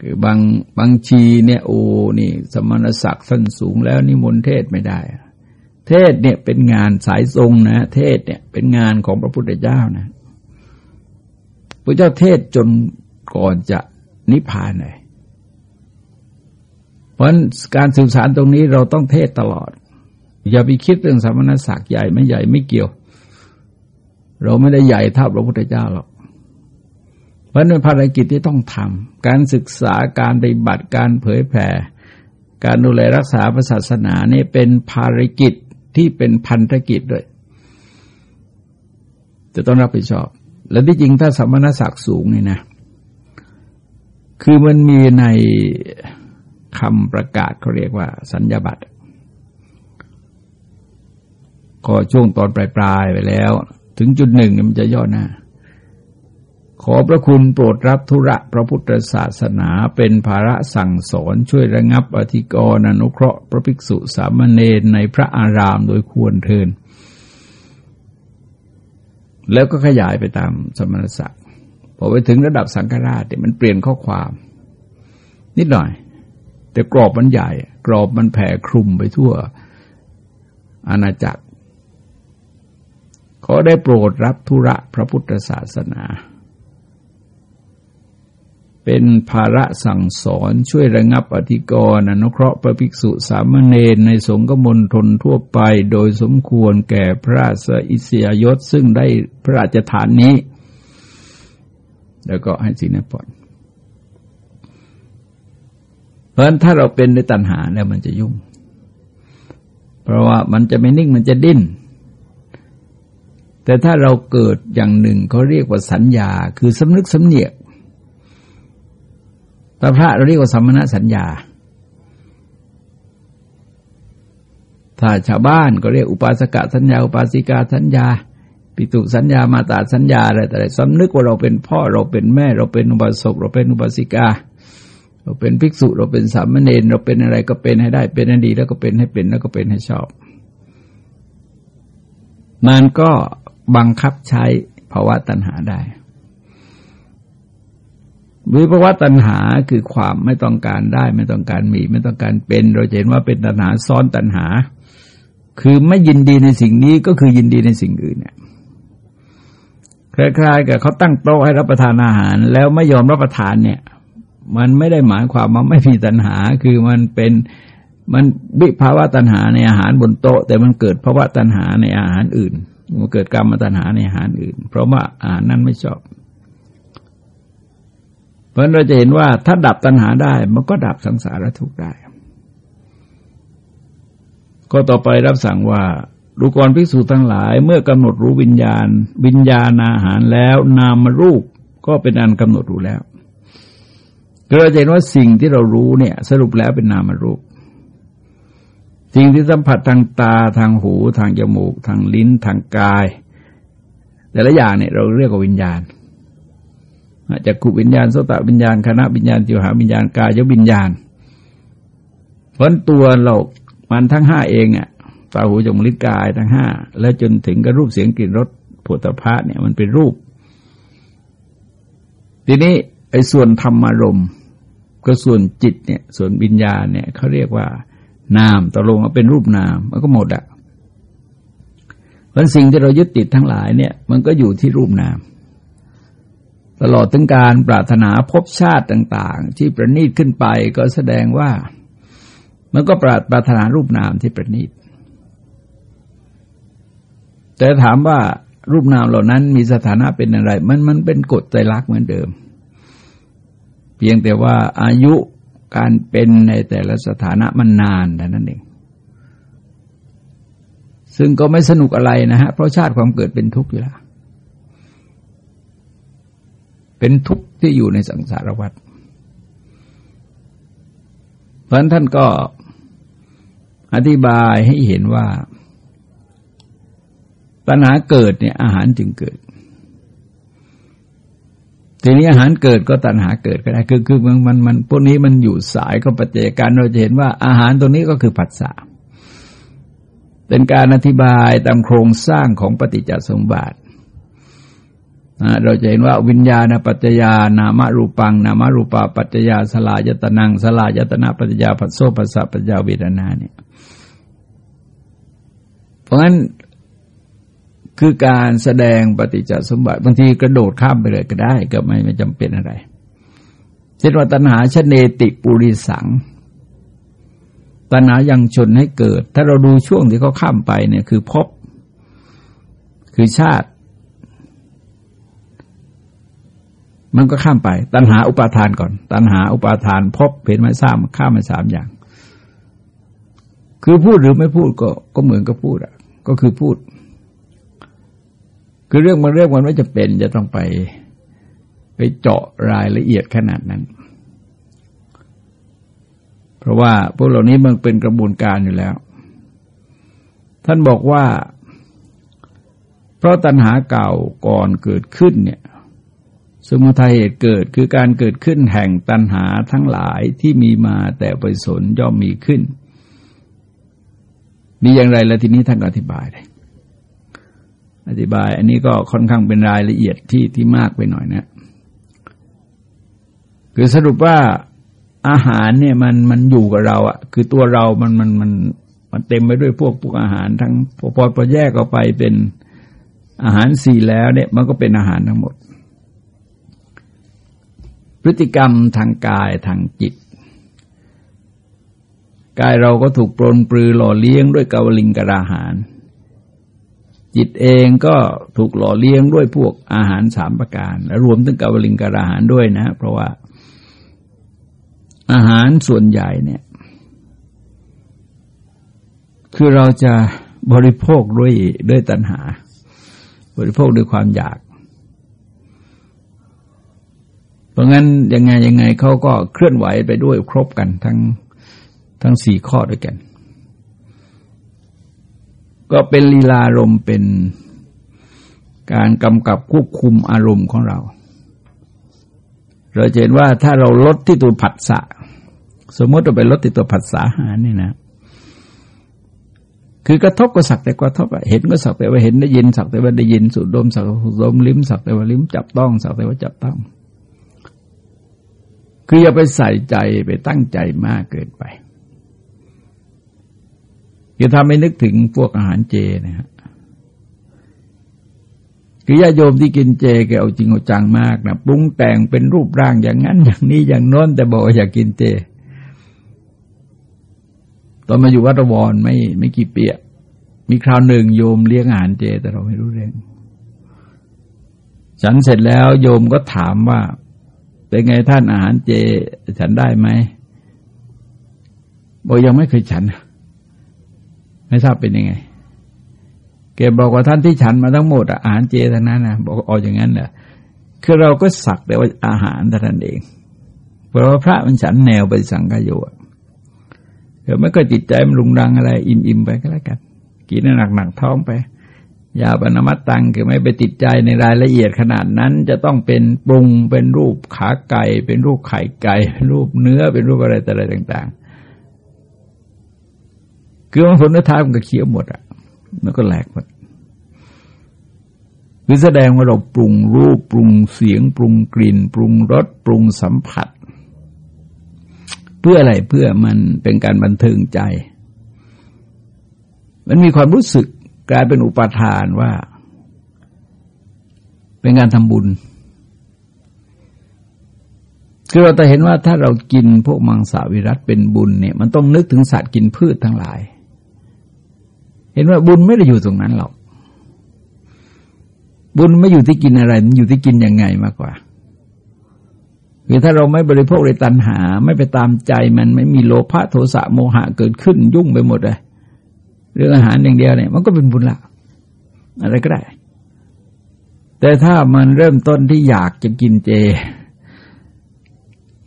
Speaker 1: คือบางบางชีเนี่ยโอ้นี่ สมณศักดิ์สั้นสูงแล้วนี่มนเทศไม่ได้ เทศเนี่ยเป็นงานสายทรงนะ เทศเนี่ยเป็นงานของพระพุทธเจ้านะพระเจ้าเทศจนก่อนจะนิพพานเลย ราะการสื่อสารตรงนี้เราต้องเทศตลอด อย่าไปคิดเรื่องสมณศักดิ์ใหญ่ไม่ใหญ่ไม่เกี่ยว เราไม่ได้ใหญ่เท่าพระพุทธเจ้าหรอกเพราะเป็นภารกิจที่ต้องทำการศึกษาการปฏิบัติการเผยแผ่ การดูแลรักษาศาสนานี่เป็นภารกิจที่เป็นพันธกิจด้วยจะต้องรับผิดชอบ และที่จริงถ้าสมณศักดิ์สูงนี่นะ คือมันมีใน คำประกาศเขาเรียกว่า สัญญาบัตรก็ช่วงตอนปลายๆไปแล้ว ถึงจุดหนึ่งมันจะย่อหน้า ขอพระคุณโปรดรับธุระพระพุทธศาสนาเป็นภาระสั่งสอนช่วยระงับอธิกรณ์อนุเคราะห์พระภิกษุสามเณรในพระอารามโดยควรเทิน แล้วก็ขยายไปตามสมณศักดิ์พอไปถึงระดับสังฆราชเนี่ยมันเปลี่ยนข้อความ นิดหน่อย แต่กรอบมันใหญ่ กรอบมันแผ่คลุมไปทั่วอาณาจักร ขอได้โปรดรับธุระพระพุทธศาสนา เป็นภาระสั่งสอนช่วยระงับอธิกรณ์อนุเคราะห์พระภิกษุสามเณรในสงฆ์มณฑลทั่วไป โดยสมควรแก่พระราชอิสยยศซึ่งได้พระราชทานนี้ แล้วก็ให้สินปอนเพร ราะฉะนั้นถ้าเราเป็นในตัณหาแล้วมันจะยุ่ง เพราะว่ามันจะไม่นิ่งมันจะดิ้น แต่ถ้าเราเกิดอย่างหนึ่งเขาเรียกว่าสัญญา คือสำนึกสำเนียกพระพระเราเรียกว่าสัมมณสัญญา ถ้าชาวบ้านก็เรียกอุปาสกสัญญา อุปาสิกาสัญญา ปิตุสัญญา มาตาสัญญาอะไรแต่สำนึกว่าเราเป็นพ่อเราเป็นแม่ เราเป็นอุบาสกเราเป็นอุบาสิกา เราเป็นภิกษุเราเป็นสามเณรเราเป็นอะไรก็เป็นให้ได้ เป็นให้ดีแล้วก็เป็นให้เป็นแล้วก็เป็นให้ชอบ มันก็บังคับใช้ภาวะตัณหาได้วิภาวะตัณหาคือความไม่ต้องการได้ ไม่ต้องการมี ไม่ต้องการเป็น เราเห็นว่าเป็นตัณหาซ้อนตัณหา คือไม่ยินดีในสิ่งนี้ก็คือยินดีในสิ่งอื่นเนี่ยคล้ายๆกับเขาตั้งโต๊ะให้รับประทานอาหาร แล้วไม่ยอมรับประทานเนี่ย มันไม่ได้หมายความว่าไม่มีตัณหา คือมันเป็นมันวิภาวะตัณหาในอาหารบนโต๊ะ แต่มันเกิดภาวะตัณหาในอาหารอื่นมันเกิดกรรมตัณหาในอาหารอื่น เพราะว่าอาหารนั้นไม่ชอบ เพราะเราจะเห็นว่าถ้าดับตัณหาได้ มันก็ดับสังสารทุกข์ได้ ก็ต่อไปรับสั่งว่าดูกรภิกษุทั้งหลาย เมื่อกำหนดรู้วิญญาณ วิญญาณอาหารแล้ว นามรูปก็เป็นอันกำหนดรู้แล้ว เราจะเห็นว่าสิ่งที่เรารู้เนี่ย สรุปแล้วเป็นนามรูป สิ่งที่สัมผัสทางตาทางหู ทางจมูก ทางลิ้นทางกาย แต่ละอย่างเนี่ยเราเรียกว่าวิญญาณจากขุวิญญาณโสตวิญญาณคณะวิญญาณจิวหาวิญญาณกายยวิญญาณเพราะตัวเรามันทั้งห้าเองอะตาหูจมูกลิ้นกายทั้งห้าแล้วจนถึงกับรูปเสียงกลิ่นรสผลิตภัณฑ์เนี่ยมันเป็นรูป ทีนี้ไอ้ส่วนธรรมารมณ์ ก็ส่วนจิตเนี่ย ส่วนวิญญาณเนี่ยเขาเรียกว่านามตกลงว่าเป็นรูปนามมันก็หมดอะเพราะสิ่งที่เรายึดติดทั้งหลายเนี่ย มันก็อยู่ที่รูปนาม ตลอดถึงการปรารถนาพบชาติต่าง ๆ ที่ประณีตขึ้นไปก็แสดงว่า มันก็ปรารถนารูปนามที่ประณีต แต่ถามว่ารูปนามเหล่านั้นมีสถานะเป็นอะไร มันมันเป็นกฎใจรักเหมือนเดิม เพียงแต่ว่าอายุการเป็นในแต่ละสถานะมันนานแต่นั้นเอง ซึ่งก็ไม่สนุกอะไรนะฮะ เพราะชาติความเกิดเป็นทุกข์อยู่แล้วเป็นทุกข์ที่อยู่ในสังสารวัฏเพราะนั้นท่านก็อธิบายให้เห็นว่า ปัญหาเกิดเนี่ยอาหารจึงเกิด ทีนี้อาหารเกิดก็ตัณหาเกิดก็ได้คือคือมันมันมันพวกนี้มันอยู่สายก็ปัจจการเราจะเห็นว่าอาหารตรงนี้ก็คือผัสสะเป็นการอธิบายตามโครงสร้างของปฏิจจสมบัติเราจะเห็นว่าวิญญาณปัจจยานามรูปัง นามรูปาปัจจยาสลายตนังสลายตนะปัจจยาปัสโซปัสสะปัจจยาเวทนาเนี่ย เพราะฉะนั้น คือการแสดงปฏิจจสมบัติบางทีกระโดดข้ามไปเลยก็ได้ ก็ไม่ไม่จำเป็นอะไรเช่นว่าตัณหาชเนติปุริสัง ตัณหายังชนให้เกิด ถ้าเราดูช่วงที่เขาข้ามไปเนี่ยคือพบ คือชาติ มันก็ข้ามไป ตัณหาอุปาทานก่อน ตัณหาอุปาทาน พบเห็นไหมสร้างข้ามมาสามอย่าง คือพูดหรือไม่พูดก็ก็เหมือนกับพูดอะ ก็คือพูด คือเรื่องบางเรื่องมันไม่จะเป็นจะต้องไปไปเจาะรายละเอียดขนาดนั้น เพราะว่าพวกเหล่านี้มันเป็นกระบวนการอยู่แล้ว ท่านบอกว่า เพราะตัณหาเก่าก่อนเกิดขึ้นเนี่ยสมุทัยเหตุเกิดคือการเกิดขึ้นแห่งตัณหาทั้งหลายที่มีมาแต่ไปสนย่อมมีขึ้น มีอย่างไรแล้วทีนี้ท่านอธิบายเลย อธิบาย อันนี้ก็ค่อนข้างเป็นรายละเอียดที่ที่มากไปหน่อยนะ คือสรุปว่าอาหารเนี่ยมันมันอยู่กับเราอะคือตัวเรามันมันมันมันเต็มไปด้วยพวกพวกอาหารทั้งพอพอแยกออกไปเป็นอาหารสี่แล้วเนี่ย มันก็เป็นอาหารทั้งหมด พฤติกรรมทางกายทางจิต กายเราก็ถูกปรนปรือหล่อเลี้ยงด้วยกาวลิงกราหาร จิตเองก็ถูกหล่อเลี้ยงด้วยพวกอาหารสามประการและรวมถึงกาวลิงกราหารด้วยนะ เพราะว่า อาหารส่วนใหญ่เนี่ย คือเราจะบริโภคด้วยด้วยตัณหา บริโภคด้วยความอยาก เพราะงั้นยังไงยังไงเขาก็เคลื่อนไหวไปด้วยครบกันทั้งทั้งสี่ข้อด้วยกัน ก็เป็นลีลารมเป็นการกำกับควบคุมอารมณ์ของเรา เราเห็นว่าถ้าเราลดที่ตัวผัสสะสมมติเราไปลดที่ตัวผัสสะหานี่นะ คือกระทบก็สักแต่กระทบเห็นก็สักแต่ว่าเห็นได้ยินสักแต่ว่าได้ยินสูดดมสักสูดดมลิ้มสักแต่ว่าลิ้มจับต้อง สักแต่ว่าจับต้อง คืออย่าไปใส่ใจไปตั้งใจมากเกินไป จะทำให้นึกถึงพวกอาหารเจนะฮะคือญาโยมที่กินเจแกเอาจริงเอาจังมากนะปรุงแต่งเป็นรูปร่างอย่างนั้น อย่างนี้อย่างโน้นแต่บอกอยากกินเจ ตอนมาอยู่วัดวรไม่ไม่กี่ปีมีคราวหนึ่งโยมเลี้ยงอาหารเจ แต่เราไม่รู้เรื่องฉันเสร็จแล้วโยมก็ถามว่า เป็นไงท่านอาหารเจ ฉันได้ไหมบอกยังไม่เคยฉัน ไม่ทราบเป็นยังไงแกบอกว่าท่านที่ฉันมาทั้งหมดอาหารเจทั้งนั้นนะบอกอ๋ออย่างนั้นเหรอคือเราก็สักแต่ว่าอาหารเท่านั้นเองเพราะว่าพระมันฉันแนวไปสังกโยชน์เดี๋ยวไม่ก็จิตใจมันลุงรังอะไร อิ่มๆไปก็แล้วกันกินหนักๆท้องไปยาปนมัตตังคือไม่ไปติดใจในรายละเอียดขนาดนั้น จะต้องเป็นปรุงเป็นรูปขาไก่ เป็นรูปไข่ไก่ เป็นรูปเนื้อเป็นรูปอะไรแต่อะไรต่าง คือมันผลท้ายมันก็เคี้ยวหมดอะแล้วก็แหลกหมดคือแสดงว่าเราปรุงรูป ปรุงเสียง ปรุงกลิ่น ปรุงรสปรุงสัมผัส เพื่ออะไรเพื่อมันเป็นการบันเทิงใจ มันมีความรู้สึกกลายเป็นอุปทานว่า เป็นการทำบุญคือเราจะเห็นว่าถ้าเรากินพวกมังสวิรัตเป็นบุญเนี่ย มันต้องนึกถึงสัตว์กินพืชทั้งหลาย ห็นว่าบุญไม่ได้อยู่ตรงนั้นหรอก บุญไม่อยู่ที่กินอะไร มันอยู่ที่กินยังไงมากกว่าคือถ้าเราไม่บริโภคในตัณหา ไม่ไปตามใจมันไม่มีโลภะโทสะโมหะเกิดขึ้นยุ่งไปหมดเลยเรื่องอาหารอย่างเดียวเนี่ยมันก็เป็นบุญละ อะไรก็ได้ แต่ถ้ามันเริ่มต้นที่อยากจะกินเจ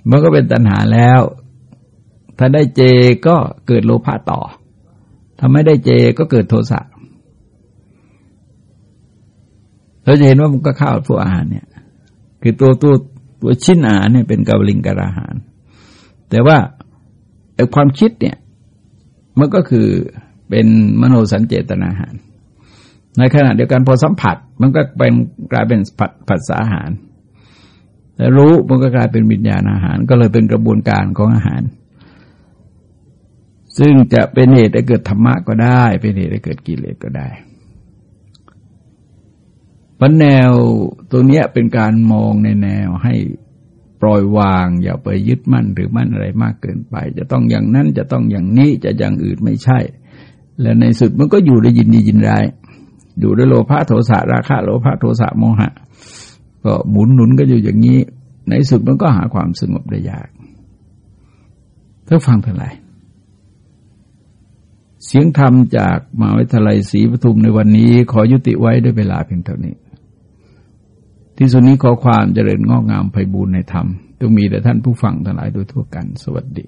Speaker 1: มันก็เป็นตัณหาแล้ว ถ้าได้เจก็เกิดโลภะต่อ ถ้าไม่ได้เจก็เกิดโทสะเราจะเห็นว่ามันก็ข้าวพวกอาหารเนี่ย คือตัวตัวตัวชิ้นอาหารเนี่ยเป็นกาบลิงกราหาร แต่ว่าไอ้ความคิดเนี่ยมันก็คือเป็นมโนสัญเจตนาหาร ในขณะเดียวกันพอสัมผัสมันก็เป็นกลายเป็นผัสผัสสาหาร แต่รู้มันก็กลายเป็นวิญญาณอาหาร ก็เลยเป็นกระบวนการของอาหาร ซึ่งจะเป็นเหตุให้เกิดธรรมะก็ได้ เป็นเหตุให้เกิดกิเลสก็ได้พันแนวตรงนี้เป็นการมองในแนวให้ปล่อยวาง อย่าไปยึดมั่นหรือมั่นอะไรมากเกินไป จะต้องอย่างนั้นจะต้องอย่างนี้จะอย่างอื่นไม่ใช่ และในสุดมันก็อยู่ได้ยินดียินร้ายอยู่ด้วยโลภะโทสะราคะโลภะโทสะโมหะ ก็หมุนหนุนก็อยู่อย่างนี้ ในสุดมันก็หาความสงบได้ยากถ้าฟังเท่าไหร่ เสียงธรรมจากมหาวิทยาลัยศรีปทุมในวันนี้ ขอยุติไว้ด้วยเวลาเพียงเท่านี้ ที่สุดนี้ขอความเจริญงอกงามไพบูรณในธรรมต้องมีแต่ท่านผู้ฟังทั้งหลายโดยทั่วกัน สวัสดี